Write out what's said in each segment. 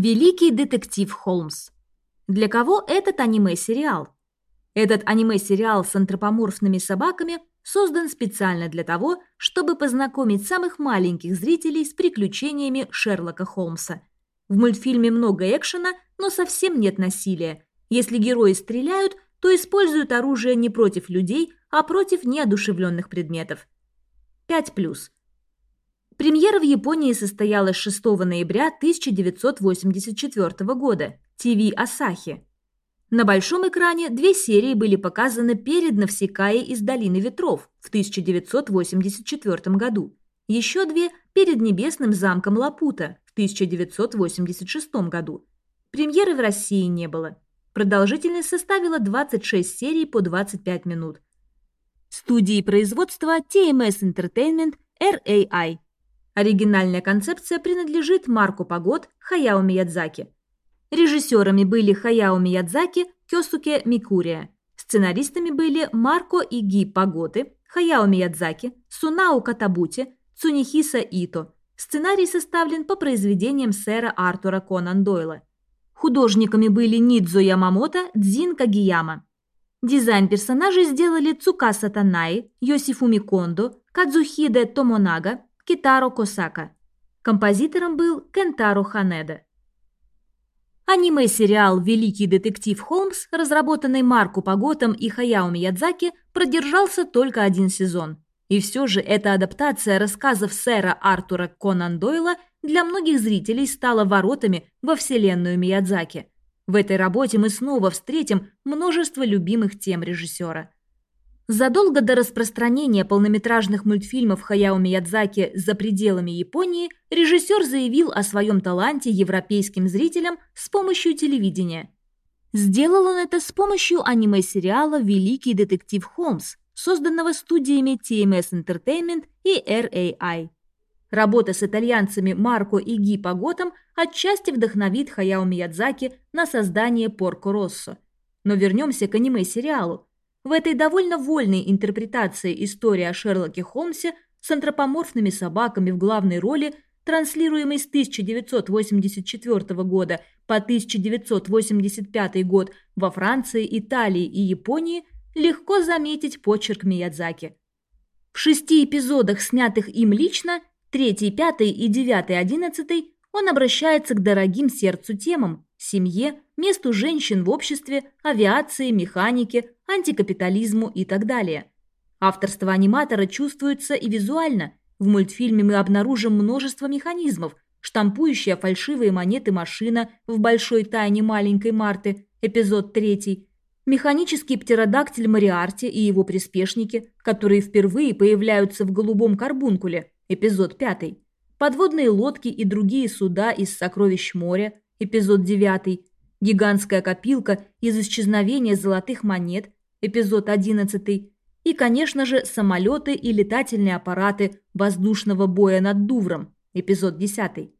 Великий детектив Холмс. Для кого этот аниме-сериал? Этот аниме-сериал с антропоморфными собаками создан специально для того, чтобы познакомить самых маленьких зрителей с приключениями Шерлока Холмса. В мультфильме много экшена, но совсем нет насилия. Если герои стреляют, то используют оружие не против людей, а против неодушевленных предметов. 5+. Премьера в Японии состоялась 6 ноября 1984 года. ТВ Асахи. На большом экране две серии были показаны перед Навсекаей из Долины ветров в 1984 году. Еще две перед Небесным замком Лапута в 1986 году. Премьеры в России не было. Продолжительность составила 26 серий по 25 минут. Студии производства TMS Entertainment RAI. Оригинальная концепция принадлежит Марку Погод Хаяо Миядзаки. Режиссерами были Хаяо Миядзаки, Кёсуке Микурия. Сценаристами были Марко и Ги Паготы, Хаяо Миядзаки, Сунао Катабути, Цунихиса Ито. Сценарий составлен по произведениям сэра Артура Конан Дойла. Художниками были Нидзо Ямамото, Дзин Кагияма. Дизайн персонажей сделали Цукаса Танаи, Йосифуми Кондо, Кадзухиде Томонага, Китаро Косака. Композитором был Кентаро Ханеда. Аниме-сериал «Великий детектив Холмс», разработанный Марку Паготом и Хаяо Миядзаки, продержался только один сезон. И все же эта адаптация рассказов сэра Артура Конан Дойла для многих зрителей стала воротами во вселенную Миядзаки. В этой работе мы снова встретим множество любимых тем режиссера – Задолго до распространения полнометражных мультфильмов Хаяо Миядзаки за пределами Японии режиссер заявил о своем таланте европейским зрителям с помощью телевидения. Сделал он это с помощью аниме-сериала «Великий детектив Холмс», созданного студиями TMS Entertainment и RAI. Работа с итальянцами Марко и Ги Паготом отчасти вдохновит Хаяо Миядзаки на создание Порко Россо. Но вернемся к аниме-сериалу, в этой довольно вольной интерпретации истории о Шерлоке Холмсе с антропоморфными собаками в главной роли, транслируемой с 1984 года по 1985 год во Франции, Италии и Японии, легко заметить почерк Миядзаки. В шести эпизодах, снятых им лично, третий, пятый и девятый, одиннадцатый, он обращается к дорогим сердцу темам – семье, месту женщин в обществе, авиации, механике, антикапитализму и так далее. Авторство аниматора чувствуется и визуально. В мультфильме мы обнаружим множество механизмов, штампующая фальшивые монеты машина в большой тайне маленькой Марты, эпизод 3, механический птеродактиль Мариарти и его приспешники, которые впервые появляются в голубом карбункуле, эпизод 5, подводные лодки и другие суда из сокровищ моря, эпизод 9, гигантская копилка из исчезновения золотых монет, эпизод 11, и, конечно же, самолеты и летательные аппараты воздушного боя над Дувром, эпизод 10.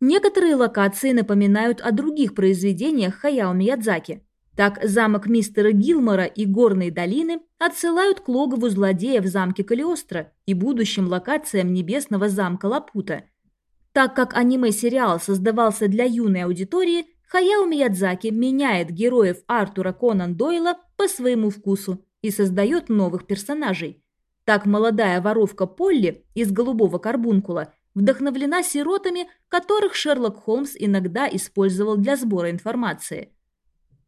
Некоторые локации напоминают о других произведениях Хаяо Миядзаки. Так замок мистера Гилмора и горные долины отсылают к логову злодея в замке Калиостро и будущим локациям небесного замка Лапута. Так как аниме-сериал создавался для юной аудитории, Хаяо Миядзаки меняет героев Артура Конан Дойла по своему вкусу и создает новых персонажей. Так молодая воровка Полли из «Голубого карбункула» вдохновлена сиротами, которых Шерлок Холмс иногда использовал для сбора информации.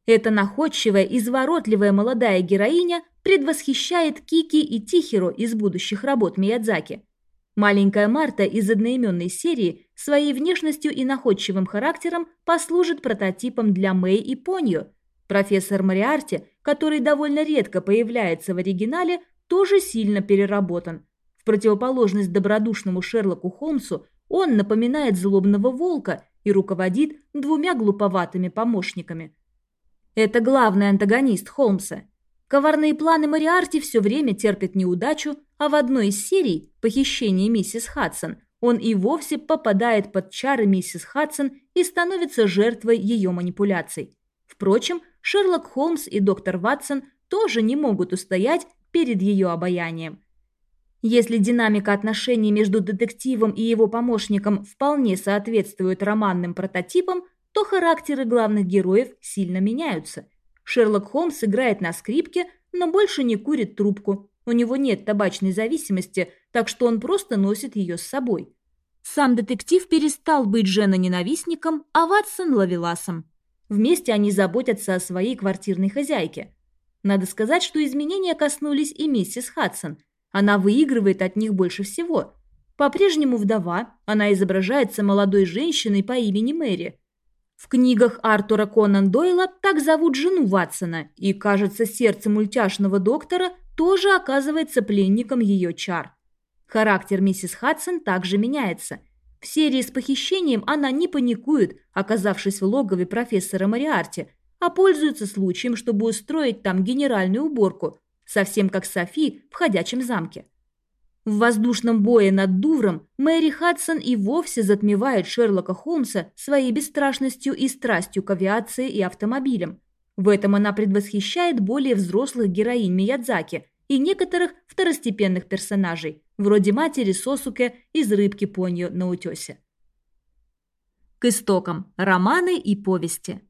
Эта находчивая, изворотливая молодая героиня предвосхищает Кики и Тихиро из будущих работ Миядзаки – Маленькая Марта из одноименной серии своей внешностью и находчивым характером послужит прототипом для Мэй и Поньо. Профессор Мариарти, который довольно редко появляется в оригинале, тоже сильно переработан. В противоположность добродушному Шерлоку Холмсу он напоминает злобного волка и руководит двумя глуповатыми помощниками. Это главный антагонист Холмса – Коварные планы Мариарти все время терпят неудачу, а в одной из серий «Похищение миссис Хадсон» он и вовсе попадает под чары миссис Хадсон и становится жертвой ее манипуляций. Впрочем, Шерлок Холмс и доктор Ватсон тоже не могут устоять перед ее обаянием. Если динамика отношений между детективом и его помощником вполне соответствует романным прототипам, то характеры главных героев сильно меняются. Шерлок Холмс играет на скрипке, но больше не курит трубку. У него нет табачной зависимости, так что он просто носит ее с собой. Сам детектив перестал быть женоненавистником, а Ватсон – ловеласом. Вместе они заботятся о своей квартирной хозяйке. Надо сказать, что изменения коснулись и миссис Хадсон. Она выигрывает от них больше всего. По-прежнему вдова, она изображается молодой женщиной по имени Мэри. В книгах Артура Конан Дойла так зовут жену Ватсона, и, кажется, сердце мультяшного доктора тоже оказывается пленником ее чар. Характер миссис Хадсон также меняется – в серии с похищением она не паникует, оказавшись в логове профессора Мариарти, а пользуется случаем, чтобы устроить там генеральную уборку, совсем как Софи в ходячем замке. В воздушном бое над Дувром Мэри Хадсон и вовсе затмевает Шерлока Холмса своей бесстрашностью и страстью к авиации и автомобилям. В этом она предвосхищает более взрослых героинь Миядзаки и некоторых второстепенных персонажей, вроде матери Сосуке из «Рыбки Поньо на утесе». К истокам. Романы и повести.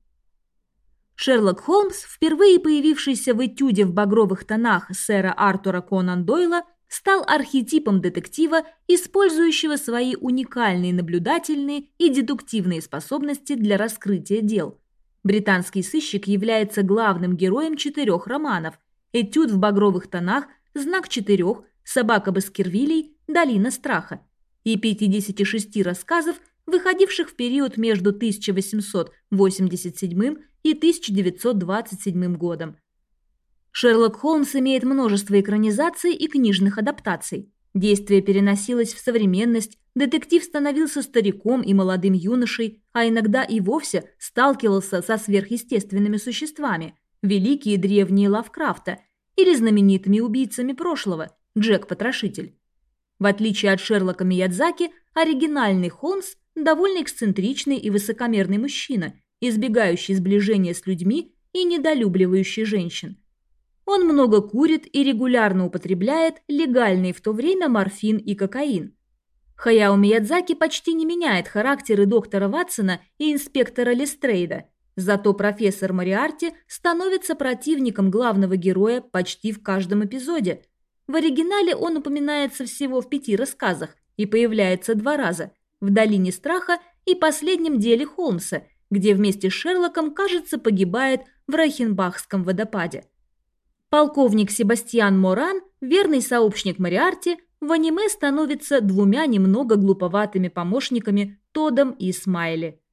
Шерлок Холмс, впервые появившийся в этюде в багровых тонах сэра Артура Конан Дойла, стал архетипом детектива, использующего свои уникальные наблюдательные и дедуктивные способности для раскрытия дел. Британский сыщик является главным героем четырех романов «Этюд в багровых тонах», «Знак четырех», «Собака Баскервилей», «Долина страха» и 56 рассказов, выходивших в период между 1887 и 1927 годом. Шерлок Холмс имеет множество экранизаций и книжных адаптаций. Действие переносилось в современность, детектив становился стариком и молодым юношей, а иногда и вовсе сталкивался со сверхъестественными существами, великие древние Лавкрафта, или знаменитыми убийцами прошлого – Джек-потрошитель. В отличие от Шерлока Миядзаки, оригинальный Холмс – довольно эксцентричный и высокомерный мужчина, избегающий сближения с людьми и недолюбливающий женщин. Он много курит и регулярно употребляет легальные в то время морфин и кокаин. Хаяо Миядзаки почти не меняет характеры доктора Ватсона и инспектора Лестрейда, зато профессор Мариарти становится противником главного героя почти в каждом эпизоде – в оригинале он упоминается всего в пяти рассказах и появляется два раза – в «Долине страха» и последнем деле Холмса, где вместе с Шерлоком, кажется, погибает в Райхенбахском водопаде. Полковник Себастьян Моран, верный сообщник Мариарти, в аниме становится двумя немного глуповатыми помощниками Тодом и Смайли –